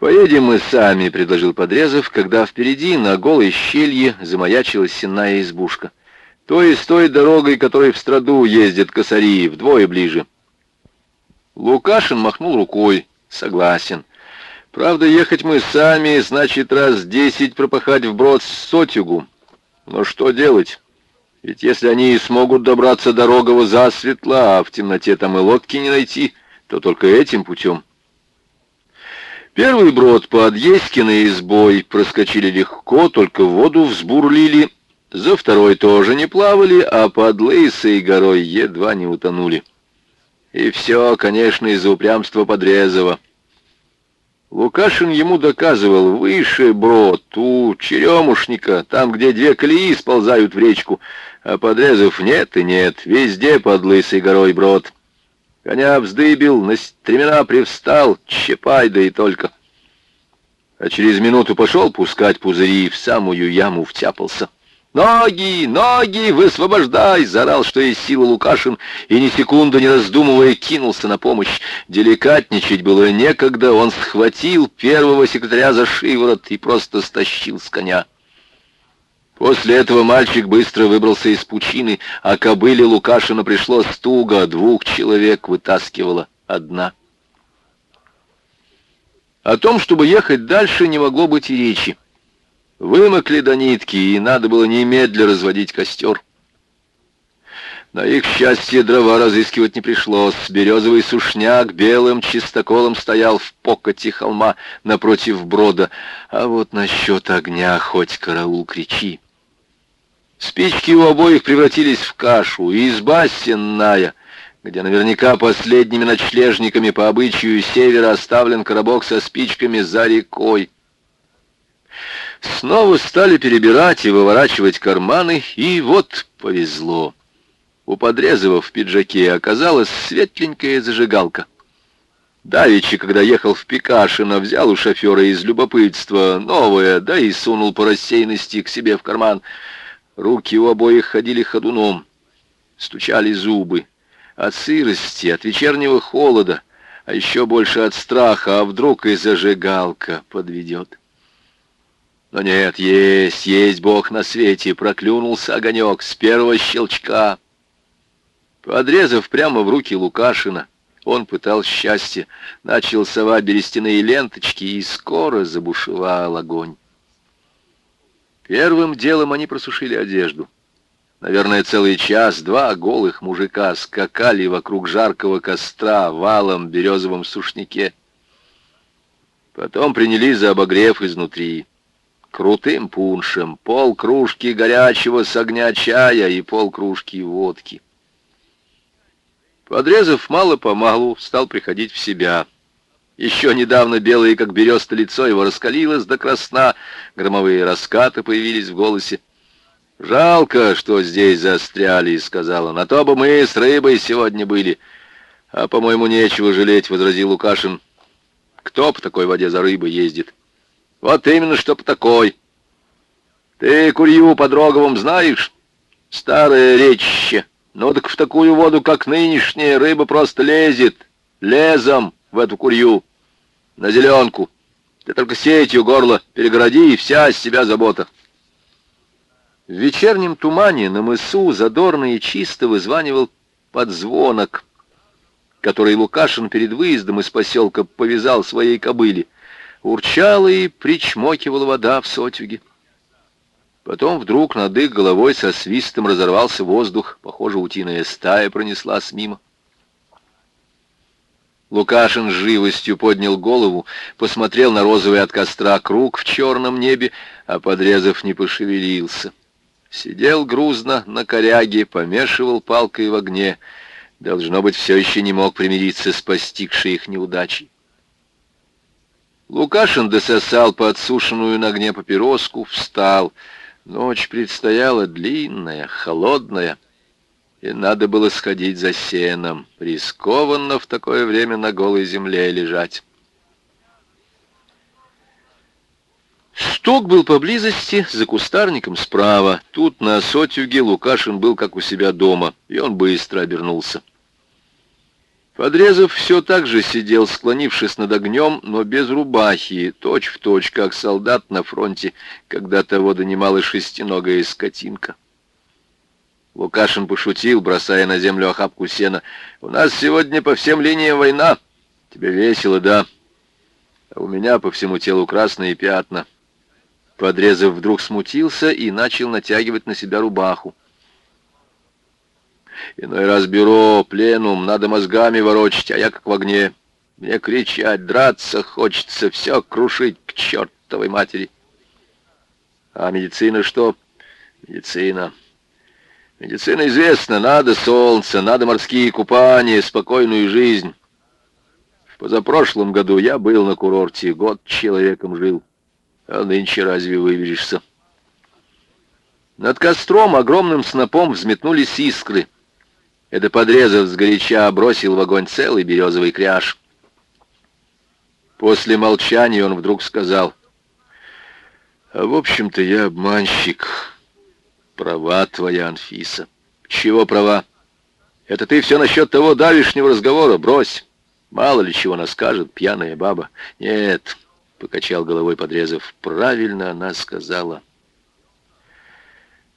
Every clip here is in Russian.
«Поедем мы сами», — предложил Подрезов, когда впереди на голой щелье замаячилась сенная избушка. «То с той дорогой, которой в страду ездят косари, вдвое ближе». Лукашин махнул рукой. «Согласен. Правда, ехать мы сами, значит, раз десять пропахать вброд с сотюгу. Но что делать? Ведь если они и смогут добраться до Рогова засветло, а в темноте там и лодки не найти, то только этим путем». Первый брод под Еськиной избой проскочили легко, только воду взбурлили. За второй тоже не плавали, а под Лысой горой едва не утонули. И все, конечно, из-за упрямства Подрезова. Лукашин ему доказывал, выше брод, у черемушника, там, где две колеи сползают в речку, а Подрезов нет и нет, везде под Лысой горой брод. Коня вздыбил, на стремена привстал, чепай, да и только. А через минуту пошел пускать пузыри и в самую яму втяпался. «Ноги! Ноги! Высвобождай!» — заорал, что есть сила Лукашин, и ни секунды не раздумывая кинулся на помощь. Деликатничать было некогда, он схватил первого секретаря за шиворот и просто стащил с коня. После этого мальчик быстро выбрался из пучины, а кобыле Лукашина пришлось туго, двух человек вытаскивала одна. О том, чтобы ехать дальше, не могло быть и речи. Вымокли до нитки, и надо было немедля разводить костер. На их счастье дрова разыскивать не пришлось. Березовый сушняк белым чистоколом стоял в покоте холма напротив брода. А вот насчет огня хоть караул кричи. Спички у обоих превратились в кашу, и изба сенная, где наверняка последними ночлежниками по обычаю севера оставлен коробок со спичками за рекой. Снова стали перебирать и выворачивать карманы, и вот повезло. У Подрезова в пиджаке оказалась светленькая зажигалка. Давичи, когда ехал в Пикашино, взял у шофера из любопытства новое, да и сунул по рассеянности к себе в карман — Руки у обоих ходили ходуном, стучали зубы. От сырости, от вечернего холода, а еще больше от страха, а вдруг и зажигалка подведет. Но нет, есть, есть Бог на свете, проклюнулся огонек с первого щелчка. Подрезав прямо в руки Лукашина, он пытал счастье, начал совать берестяные ленточки, и скоро забушевал огонь. Первым делом они просушили одежду. Наверное, целый час-два голых мужика скакали вокруг жаркого костра валом березовом сушнике. Потом принялись за обогрев изнутри. Крутым пуншем, пол кружки горячего с огня чая и пол кружки водки. Подрезав мало-помалу, стал приходить в себя — еще недавно белое, как береста, лицо его раскалилось до красна, громовые раскаты появились в голосе. «Жалко, что здесь застряли», — сказала. «На то бы мы с рыбой сегодня были». «А, по-моему, нечего жалеть», — возразил Лукашин. «Кто по такой воде за рыбой ездит?» «Вот именно, что по такой». «Ты курью под Роговым знаешь?» «Старая речище. Ну так в такую воду, как нынешняя, рыба просто лезет. Лезом в эту курью на зеленку. Ты только сетью горло перегороди, и вся из себя забота. В вечернем тумане на мысу задорно и чисто вызванивал подзвонок, который Лукашин перед выездом из поселка повязал своей кобыле. Урчала и причмокивала вода в сотюге. Потом вдруг над их головой со свистом разорвался воздух, похоже, утиная стая пронеслась мимо. Лукашин живостью поднял голову, посмотрел на розовый от костра круг в черном небе, а подрезав не пошевелился. Сидел грузно на коряге, помешивал палкой в огне. Должно быть, все еще не мог примириться с постигшей их неудачей. Лукашин дососал подсушенную на огне папироску, встал. Ночь предстояла длинная, холодная и надо было сходить за сеном. Рискованно в такое время на голой земле лежать. Сток был поблизости, за кустарником справа. Тут на сотюге Лукашин был как у себя дома, и он быстро обернулся. Подрезав все так же сидел, склонившись над огнем, но без рубахи, точь-в-точь, точь, как солдат на фронте, когда того донимала шестиногая скотинка. Лукашин пошутил, бросая на землю охапку сена. «У нас сегодня по всем линиям война. Тебе весело, да? А у меня по всему телу красные пятна». Подрезав вдруг смутился и начал натягивать на себя рубаху. Иной раз бюро, пленум, надо мозгами ворочать, а я как в огне. Мне кричать, драться хочется, все крушить к чертовой матери. А медицина что? Медицина. Медицина известна, надо солнце, надо морские купания, спокойную жизнь. В позапрошлом году я был на курорте, год человеком жил. А нынче разве выберешься? Над костром огромным снопом взметнулись искры — это подрезав сгоряча, бросил в огонь целый березовый кряж. После молчания он вдруг сказал, «А в общем-то я обманщик. Права твоя, Анфиса». «Чего права? Это ты все насчет того давишнего разговора? Брось. Мало ли чего она скажет, пьяная баба». «Нет», — покачал головой подрезав, — «правильно она сказала».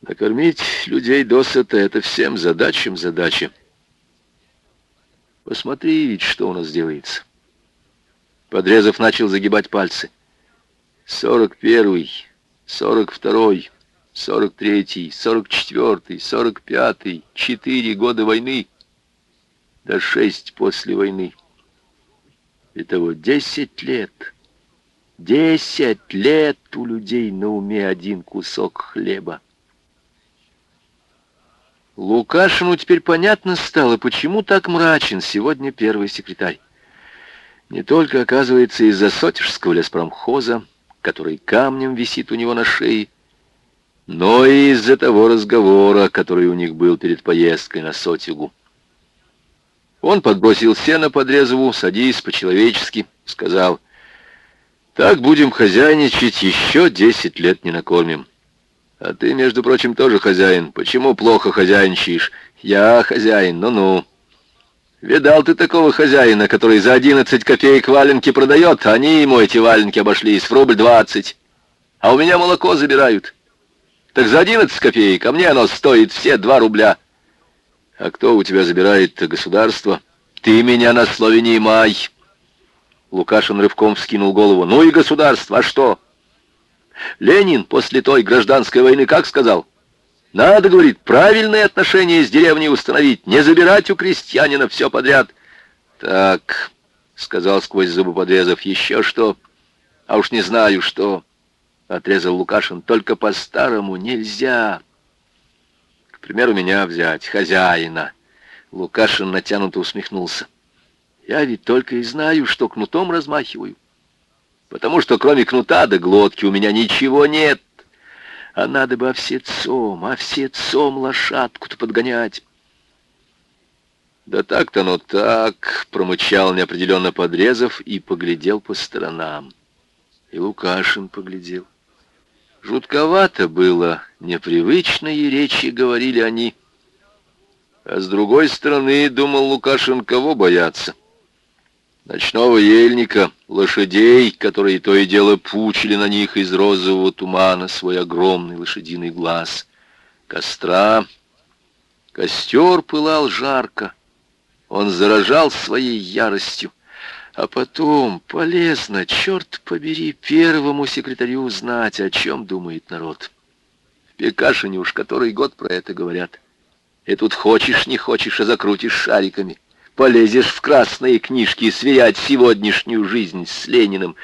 Накормить людей досыта — это всем задачам задача. Посмотри ведь, что у нас делается. Подрезав начал загибать пальцы. Сорок первый, сорок второй, сорок третий, сорок четвертый, сорок пятый, четыре года войны, да шесть после войны. Итого десять лет. Десять лет у людей на уме один кусок хлеба. Лукашину теперь понятно стало, почему так мрачен сегодня первый секретарь. Не только, оказывается, из-за сотежского леспромхоза, который камнем висит у него на шее, но и из-за того разговора, который у них был перед поездкой на Сотигу. Он подбросил сено подрезову, садись по-человечески, сказал, «Так будем хозяйничать, еще десять лет не накормим». А ты, между прочим, тоже хозяин. Почему плохо хозяйничаешь? Я хозяин, ну-ну. Видал ты такого хозяина, который за 11 копеек валенки продает? Они ему эти валенки обошлись в рубль 20. А у меня молоко забирают. Так за 11 копеек, а мне оно стоит все 2 рубля. А кто у тебя забирает-то государство? Ты меня на слове не май. Лукашин рывком вскинул голову. Ну и государство, а что? Ленин после той гражданской войны как сказал? Надо, говорит, правильные отношения с деревней установить, не забирать у крестьянина все подряд. Так, сказал сквозь зубы подрезав, еще что? А уж не знаю, что, отрезал Лукашин, только по-старому нельзя. К примеру, меня взять, хозяина. Лукашин натянуто усмехнулся. Я ведь только и знаю, что кнутом размахиваю потому что кроме кнута да глотки у меня ничего нет. А надо бы овсецом, овсецом лошадку-то подгонять. Да так-то ну так, промычал неопределенно подрезав и поглядел по сторонам. И Лукашин поглядел. Жутковато было, непривычные речи говорили они. А с другой стороны, думал Лукашин, кого бояться? ночного ельника, лошадей, которые то и дело пучили на них из розового тумана свой огромный лошадиный глаз, костра. Костер пылал жарко, он заражал своей яростью, а потом полезно, черт побери, первому секретарю узнать, о чем думает народ. В Пекашине уж который год про это говорят. И тут хочешь, не хочешь, а закрутишь шариками полезешь в красные книжки сверять сегодняшнюю жизнь с Лениным.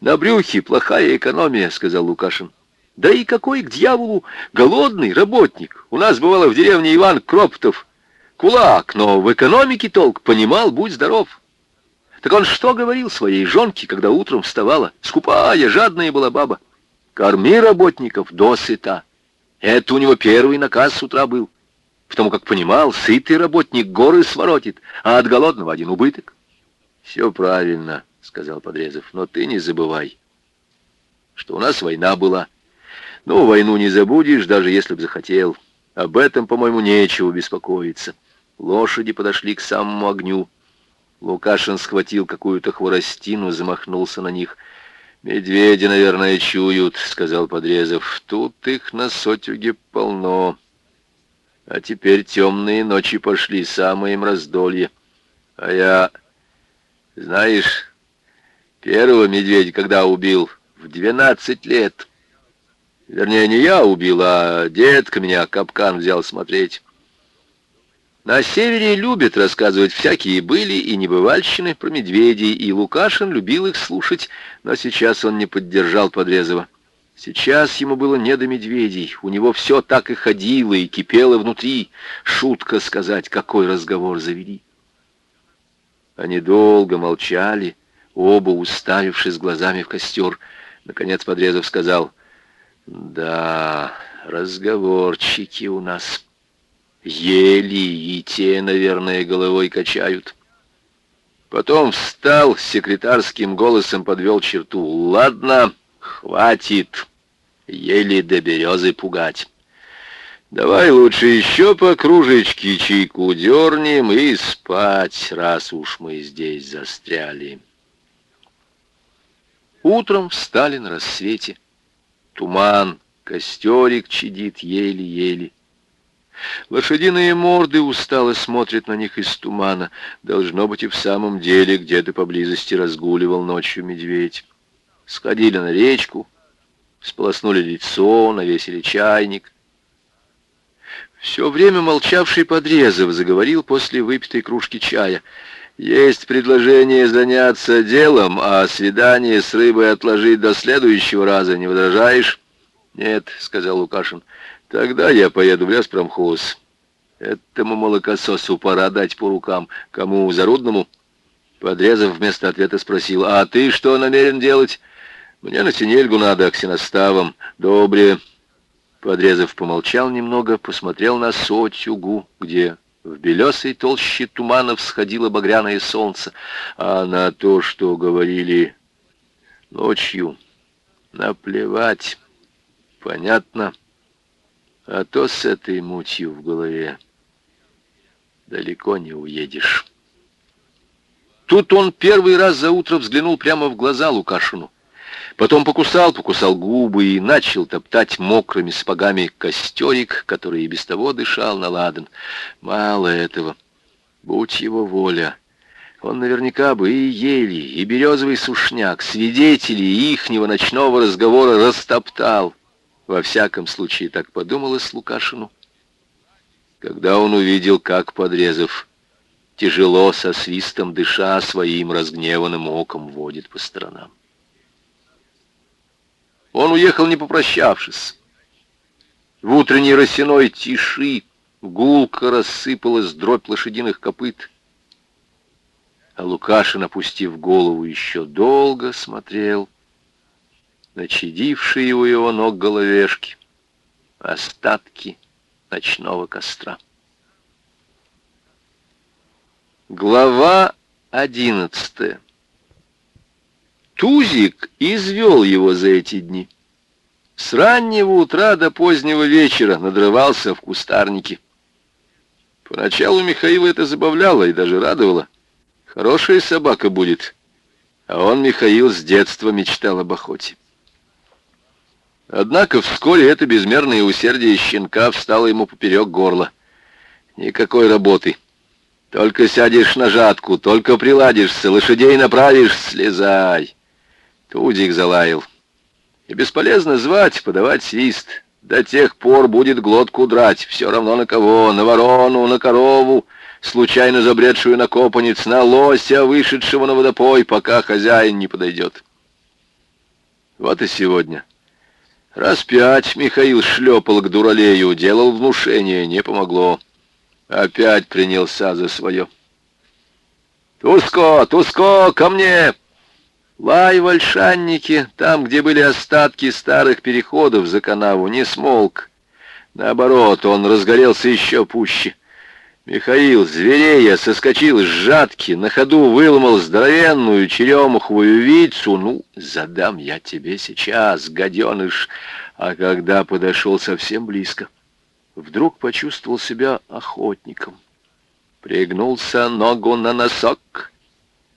На брюхе плохая экономия, сказал Лукашин. Да и какой к дьяволу голодный работник. У нас бывало в деревне Иван Кроптов. Кулак, но в экономике толк, понимал, будь здоров. Так он что говорил своей жонке, когда утром вставала? Скупая, жадная была баба. Корми работников досыта. Это у него первый наказ с утра был потому как понимал, сытый работник горы своротит, а от голодного один убыток. «Все правильно», — сказал Подрезов, — «но ты не забывай, что у нас война была. Ну, войну не забудешь, даже если б захотел. Об этом, по-моему, нечего беспокоиться. Лошади подошли к самому огню. Лукашин схватил какую-то хворостину, замахнулся на них. «Медведи, наверное, чуют», — сказал Подрезов. «Тут их на сотюге полно. А теперь темные ночи пошли, самое им раздолье. А я, знаешь, первого медведя когда убил? В двенадцать лет». Вернее, не я убил, а детка меня капкан взял смотреть. На севере любят рассказывать всякие были и небывальщины про медведей, и Лукашин любил их слушать, но сейчас он не поддержал Подрезова. Сейчас ему было не до медведей, у него все так и ходило и кипело внутри. Шутка сказать, какой разговор завели. Они долго молчали, оба уставившись глазами в костер. Наконец Подрезов сказал — да, разговорчики у нас. Ели и те, наверное, головой качают. Потом встал, секретарским голосом подвел черту. Ладно, хватит. Еле до березы пугать. Давай лучше еще по кружечке чайку дернем и спать, раз уж мы здесь застряли. Утром встали на рассвете. Туман, костерик чадит еле-еле. Лошадиные морды устало смотрят на них из тумана. Должно быть, и в самом деле где-то поблизости разгуливал ночью медведь. Сходили на речку, сполоснули лицо, навесили чайник. Все время молчавший Подрезов заговорил после выпитой кружки чая. «Есть предложение заняться делом, а свидание с рыбой отложить до следующего раза. Не возражаешь?» «Нет», — сказал Лукашин. «Тогда я поеду в леспромхоз. Этому молокососу пора дать по рукам. Кому? Зарудному?» Подрезав вместо ответа спросил. «А ты что намерен делать?» «Мне на синельгу надо, к Добре». Подрезов помолчал немного, посмотрел на сотюгу, где в белесой толще тумана всходило багряное солнце, а на то, что говорили ночью, наплевать. Понятно. А то с этой мутью в голове далеко не уедешь. Тут он первый раз за утро взглянул прямо в глаза Лукашину. Потом покусал, покусал губы и начал топтать мокрыми сапогами костерик, который и без того дышал на ладан. Мало этого. Будь его воля. Он наверняка бы и ели, и березовый сушняк, свидетелей ихнего ночного разговора растоптал. Во всяком случае, так подумалось Лукашину. Когда он увидел, как подрезав, тяжело со свистом дыша своим разгневанным оком водит по сторонам. Он уехал, не попрощавшись. В утренней росяной тиши гулко рассыпалась дробь лошадиных копыт. А Лукашин, опустив голову, еще долго смотрел на чадившие у его ног головешки, остатки ночного костра. Глава одиннадцатая Тузик извел его за эти дни. С раннего утра до позднего вечера надрывался в кустарнике. Поначалу Михаила это забавляло и даже радовало. Хорошая собака будет. А он, Михаил, с детства мечтал об охоте. Однако вскоре это безмерное усердие щенка встало ему поперек горла. Никакой работы. Только сядешь на жатку, только приладишься, лошадей направишь, слезай. Тудик залаял. И бесполезно звать, подавать свист. До тех пор будет глотку драть, все равно на кого, на ворону, на корову, случайно забредшую на копанец, на лося, вышедшего на водопой, пока хозяин не подойдет. Вот и сегодня. Раз пять Михаил шлепал к дуралею, делал внушение, не помогло. Опять принялся за свое. «Туско! Туско! Ко мне!» Лай в там, где были остатки старых переходов за канаву, не смолк. Наоборот, он разгорелся еще пуще. Михаил, зверея, соскочил с жатки, на ходу выломал здоровенную черемуховую вицу. Ну, задам я тебе сейчас, гаденыш. А когда подошел совсем близко, вдруг почувствовал себя охотником. Пригнулся ногу на носок —